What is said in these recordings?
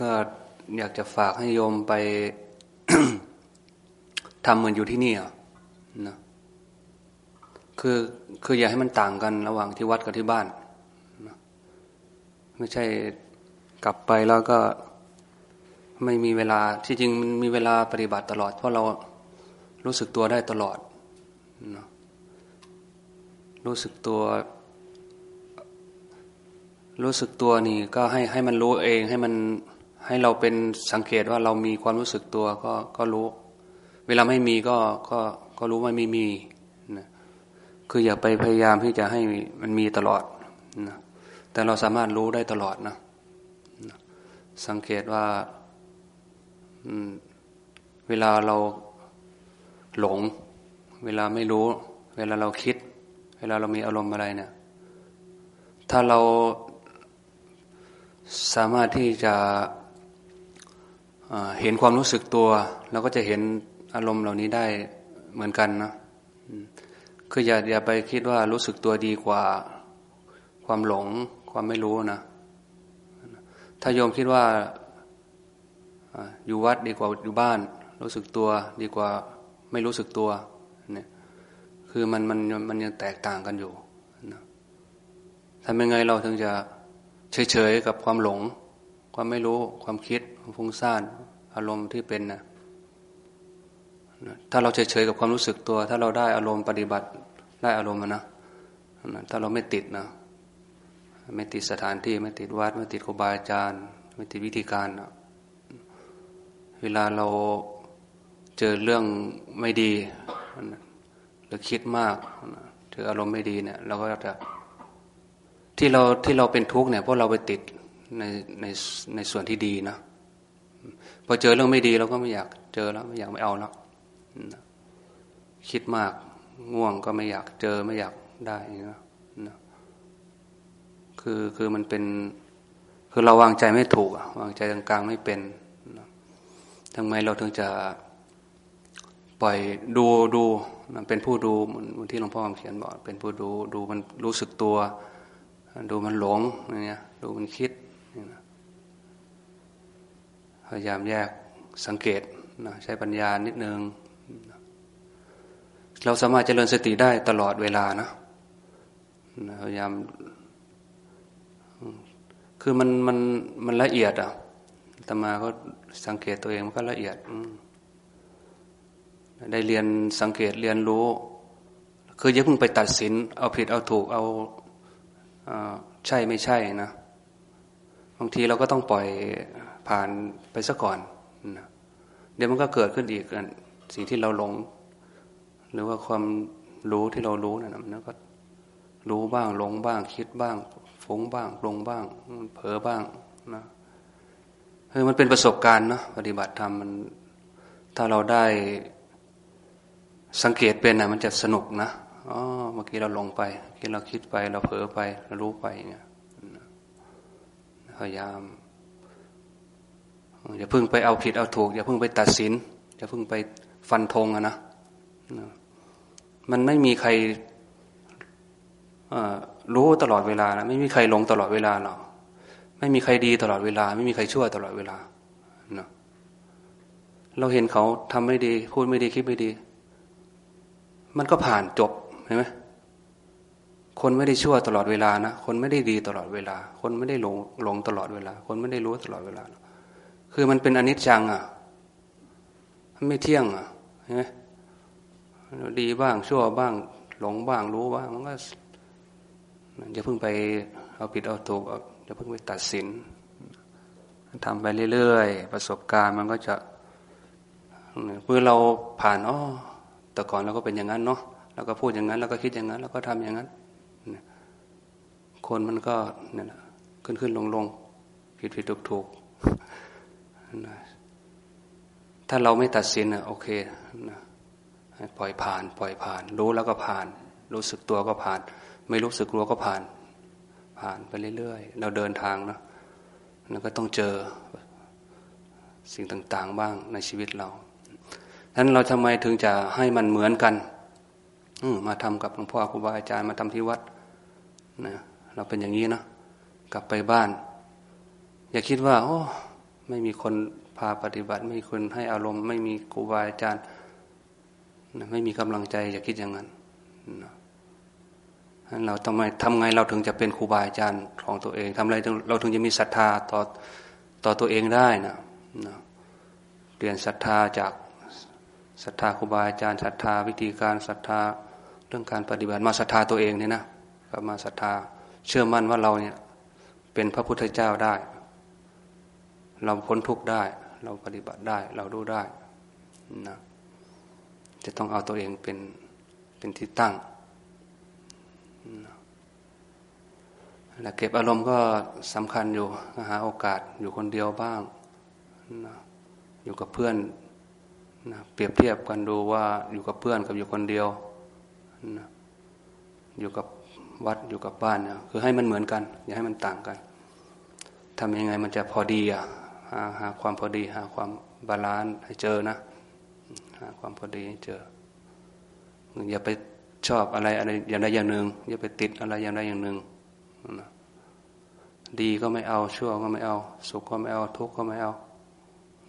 ก็อยากจะฝากให้โยมไปทำเหมือนอยู่ที่นี่อะนะคือคืออย่าให้มันต่างกันระหว่างที่วัดกับที่บ้านนะไม่ใช่กลับไปแล้วก็ไม่มีเวลาที่จริงมันมีเวลาปฏิบัติตลอด เพราะเรารู้สึกตัวได้ตลอดนะรู้สึกตัว รู้สึกตัวนี่ก็ให้ให้มันรู้เองให้มัน ให้เราเป็นสังเกตว่าเรามีความรู้สึกตัวก็ก็รู้ เวลาไม่มีก็ก็ก็รู้ว่าไม่มีนะคืออย่าไปพยายามที่จะให้มันมีตลอดนะแต่เราสามารถรู้ได้ตลอดนะนะสังเกตว่าเวลาเราหลง เวลาไม่รู้ เวลาเราคิด เวลาเรามีอารมณ์อะไรเนี่ยถ้าเราสามารถที่จะ เห็นความรู้สึกตัวเราก็จะเห็นอารมณ์เหล่านี้ได้เหมือนกันนะคืออย่าอย่าไปคิดว่ารู้สึกตัวดีกว่าความหลงความไม่รู้นะ ถ้าโยมคิดว่าอยู่วัดดีกว่าอยู่บ้าน รู้สึกตัวดีกว่าไม่รู้สึกตัวเนี่ยคือมันมันมันยังแตกต่างกันอยู่นะทำยังไงเราถึงจะเฉยๆกับความหลง ความไม่รู้ความคิดความฟุ้งซ่านอารมณ์ที่เป็นนะถ้าเราเฉยๆกับความรู้สึกตัว ถ้าเราได้อารมณ์ปฏิบัติได้อารมณ์นะถ้าเราไม่ติดนะไม่ติดสถานที่ไม่ติดวัดไม่ติดครูบาอาจารย์ ไม่ติดวิธีการนะเวลาเราเจอเรื่องไม่ดีหรือคิดมากเจออารมณ์ไม่ดีเนี่ยเราก็จะที่เราที่เราเป็นทุกข์เนี่ยเพราะเราไปติด ในในในส่วนที่ดีนะพอเจอเรื่องไม่ดีเราก็ไม่อยากเจอแล้วไม่อยากไม่เอาแล้วคิดมากง่วงก็ไม่อยากเจอไม่อยากได้นะนะคือคือมันเป็น คือเราวางใจไม่ถูกวางใจกลางๆไม่เป็นทำไมเราถึงจะปล่อยดูดูเป็นผู้ดูเหมือนที่หลวงพ่อเขียนบอกเป็นผู้ดูดูมันรู้สึกตัว ดูมันหลงอย่างเงี้ยดูมันคิด พยายามแยกสังเกตนะใช้ปัญญานิดนึง เราสามารถเจริญสติได้ตลอดเวลานะพยายาม คือมันมันมันละเอียดอะตมาก็สังเกตตัวเองมันก็ละเอียด ได้เรียนสังเกตเรียนรู้ คืออย่าเพิ่งไปตัดสิน เอาผิดเอาถูกเอาใช่ไม่ใช่นะ บางทีเราก็ต้องปล่อยผ่านไปซะก่อนนะเดี๋ยวมันก็เกิดขึ้นอีกสิ่งที่เราหลง หรือว่าความรู้ที่เรารู้นะมันก็รู้บ้างหลงบ้าง คิดบ้างฟุ้งบ้างปรงบ้างเผลอบ้างนะคือมันเป็นประสบการณ์เนาะปฏิบัติธรรมมันถ้าเราได้สังเกตเป็นนะมันจะสนุกนะอ๋อเมื่อกี้เราลงไปเมื่อกี้เราคิดไป เราเผลอไปเรารู้ไปเงี้ย พยายามอย่าเพิ่งไปเอาผิดเอาถูกอย่าเพิ่งไปตัดสินอย่าเพิ่งไปฟันธงอะนะมันไม่มีใครรู้ตลอดเวลานะไม่มีใครลงตลอดเวลาหรอกไม่มีใครดีตลอดเวลา ไม่มีใครชั่วตลอดเวลาเนาะเราเห็นเขาทำไม่ดี พูดไม่ดีคิดไม่ดี มันก็ผ่านจบเห็นไหม คนไม่ได้ชั่วตลอดเวลานะ คนไม่ได้ดีตลอดเวลา คนไม่ได้หลงหลงตลอดเวลา คนไม่ได้รู้ตลอดเวลา คือมันเป็นอนิจจังอะ มันไม่เที่ยงอะเห็นไหมดีบ้างชั่วบ้าง หลงบ้างรู้บ้าง มันก็อย่าเพิ่งไปเอาผิดเอาถูกอย่าเพิ่งไปตัดสินทำไปเรื่อยๆ ประสบการณ์มันก็จะเมื่อเราผ่านอ๋อแต่ก่อนเราก็เป็นอย่างนั้นเนาะเราก็พูดอย่างนั้นเราก็คิดอย่างนั้นเราก็ทำอย่างนั้น คนมันก็เนี่ยขึ้นขึ้นลงลงผิดผิดถูกถูกถ้าเราไม่ตัดสินอะโอเคนะปล่อยผ่าน ปล่อยผ่าน รู้แล้วก็ผ่าน รู้สึกตัวก็ผ่าน ไม่รู้สึกตัวก็ผ่าน ผ่านไปเรื่อยๆ เราเดินทางนะแล้วก็ต้องเจอสิ่งต่างๆบ้างในชีวิตเราฉะนั้นเราทำไมถึงจะให้มันเหมือนกันมาทำกับหลวงพ่อครูบาอาจารย์มาทำที่วัดนะ เราเป็นอย่างนี้เนาะกลับไปบ้าน อย่าคิดว่า โอ้ ไม่มีคนพาปฏิบัติ ไม่มีคนให้อารมณ์ ไม่มีครูบาอาจารย์ไม่มีกำลังใจจะคิดอย่างนั้นเราทำไมทำไงเราถึงจะเป็นครูบาอาจารย์ของตัวเองทำอะไรเราถึงจะมีศรัทธาต่อต่อตัวเองได้นะนะเปลี่ยนศรัทธาจากศรัทธาครูบาอาจารย์ศรัทธาวิธีการศรัทธาเรื่องการปฏิบัติมาศรัทธาตัวเองเนี่ยนะก็มาศรัทธา เชื่อมั่นว่าเราเนี่ย เป็นพระพุทธเจ้าได้ เราพ้นทุกข์ได้ เราปฏิบัติได้ เราดูได้นะจะต้องเอาตัวเองเป็นเป็นที่ตั้งนะเก็บอารมณ์ก็สำคัญอยู่หาโอกาสอยู่คนเดียวบ้างนะอยู่กับเพื่อนนะเปรียบเทียบกันดูว่าอยู่กับเพื่อนกับอยู่คนเดียวนะ อยู่กับวัดอยู่กับบ้านนะคือให้มันเหมือนกัน อย่าให้มันต่างกันทำยังไงมันจะพอดีอะหาหาความพอดี หาความ balance ให้เจอนะ หาความพอดีให้เจอ อย่าไปชอบอะไรอะไรอย่างใดอย่างหนึ่ง อย่าไปติดอะไรอย่างใดอย่างหนึ่งนะดีก็ไม่เอาชั่วก็ไม่เอา สุขก็ไม่เอา ทุกข์ก็ไม่เอา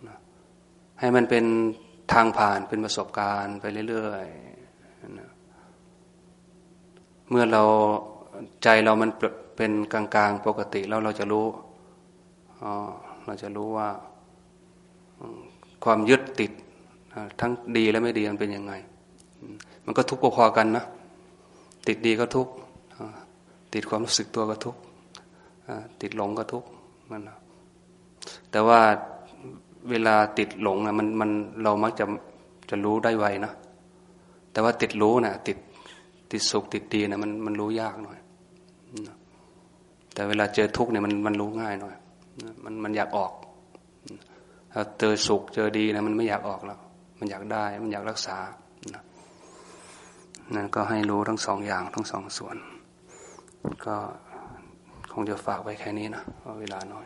นะให้มันเป็นทางผ่านเป็นประสบการณ์ไปเรื่อยๆนะ เมื่อเราใจเรามันเป็นกลางๆปกติแล้วเราจะรู้เราจะรู้ว่าความยึดติดทั้งดีและไม่ดีมันเป็นยังไง มันก็ทุกข์พอๆกันนะ ติดดีก็ทุกข์ติดความรู้สึกตัวก็ทุกข์ติดหลงก็ทุกข์มันแต่ว่าเวลาติดหลงนะมันมันเรามักจะจะรู้ได้ไวนะแต่ว่าติดรู้นะติด ติดสุขติดดีนะมันมันรู้ยากหน่อยแต่เวลาเจอทุกข์เนี่ยมันมันรู้ง่ายหน่อยมันมันอยากออกถ้าเจอสุขเจอดีนะมันไม่อยากออกแล้ว มันอยากได้มันอยากรักษานั่นก็ให้รู้ทั้งสองอย่างทั้งสองส่วน ก็คงจะฝากไว้แค่นี้นะเพราะเวลาน้อย